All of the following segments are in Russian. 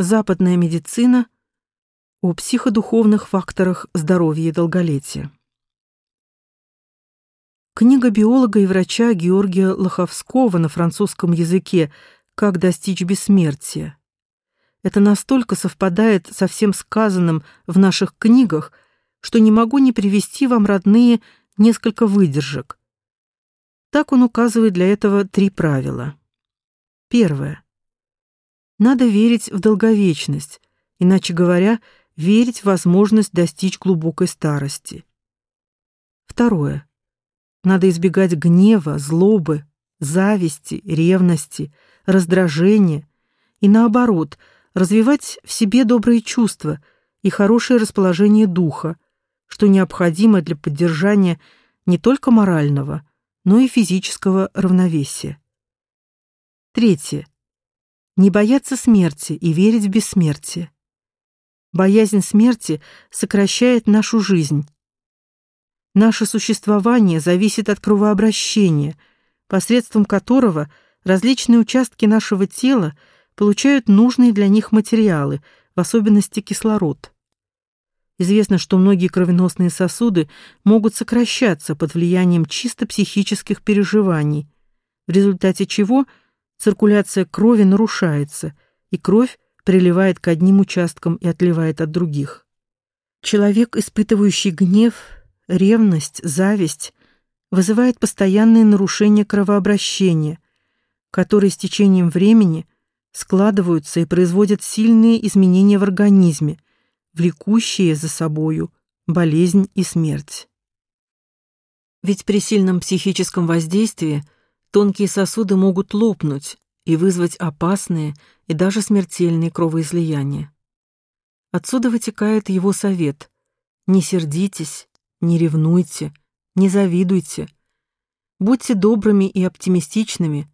Западная медицина о психодуховных факторах здоровья и долголетия. Книга биолога и врача Георгия Лоховского на французском языке «Как достичь бессмертия». Это настолько совпадает со всем сказанным в наших книгах, что не могу не привести вам, родные, несколько выдержек. Так он указывает для этого три правила. Первое. Надо верить в долговечность, иначе говоря, верить в возможность достичь глубокой старости. Второе. Надо избегать гнева, злобы, зависти, ревности, раздражения и наоборот, развивать в себе добрые чувства и хорошее расположение духа, что необходимо для поддержания не только морального, но и физического равновесия. Третье. Не бояться смерти и верить в бессмертие. Боязнь смерти сокращает нашу жизнь, Наше существование зависит от кровообращения, посредством которого различные участки нашего тела получают нужные для них материалы, в особенности кислород. Известно, что многие кровеносные сосуды могут сокращаться под влиянием чисто психических переживаний, в результате чего циркуляция крови нарушается, и кровь приливает к одним участкам и отливает от других. Человек, испытывающий гнев, Ревность, зависть вызывает постоянные нарушения кровообращения, которые с течением времени складываются и производят сильные изменения в организме, влекущие за собою болезнь и смерть. Ведь при сильном психическом воздействии тонкие сосуды могут лопнуть и вызвать опасные и даже смертельные кровоизлияния. Отсюда вытекает его совет: не сердитесь, не ревнуйте, не завидуйте. Будьте добрыми и оптимистичными,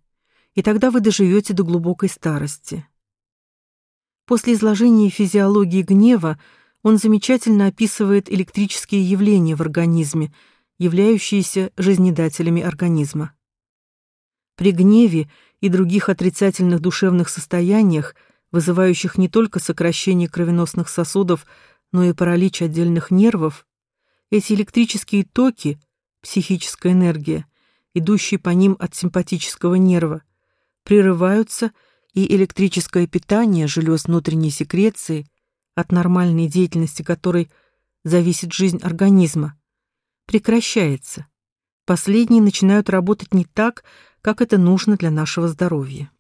и тогда вы доживете до глубокой старости. После изложения физиологии гнева он замечательно описывает электрические явления в организме, являющиеся жизнедателями организма. При гневе и других отрицательных душевных состояниях, вызывающих не только сокращение кровеносных сосудов, но и паралич отдельных нервов, эти электрические токи, психическая энергия, идущие по ним от симпатического нерва, прерываются, и электрическое питание желез внутренней секреции, от нормальной деятельности которой зависит жизнь организма, прекращается. Последние начинают работать не так, как это нужно для нашего здоровья.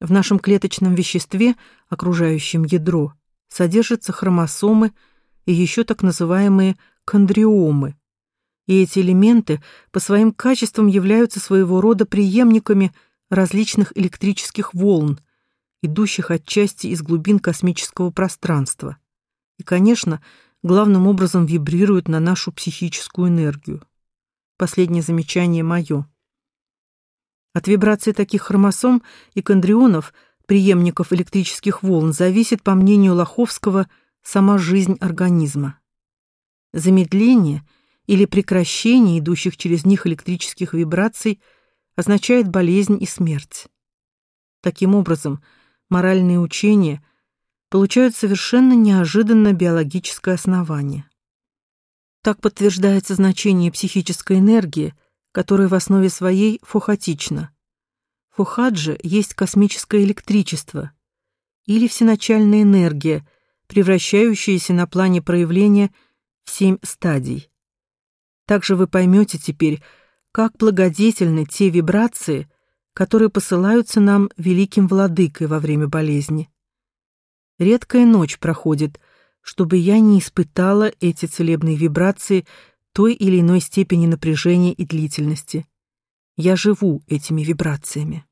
В нашем клеточном веществе, окружающем ядро, содержатся хромосомы и еще так называемые кондриомы. И эти элементы по своим качествам являются своего рода преемниками различных электрических волн, идущих отчасти из глубин космического пространства. И, конечно, главным образом вибрируют на нашу психическую энергию. Последнее замечание мое. От вибрации таких хромосом и кондрионов, преемников электрических волн, зависит, по мнению Лоховского, сама жизнь организма. Замедление или прекращение идущих через них электрических вибраций означает болезнь и смерть. Таким образом, моральные учения получают совершенно неожиданно биологическое основание. Так подтверждается значение психической энергии, которая в основе своей фохатична. Фохат же есть космическое электричество или всеначальная энергия, превращающаяся на плане проявления – семь стадий. Также вы поймете теперь, как благодетельны те вибрации, которые посылаются нам великим владыкой во время болезни. Редкая ночь проходит, чтобы я не испытала эти целебные вибрации той или иной степени напряжения и длительности. Я живу этими вибрациями.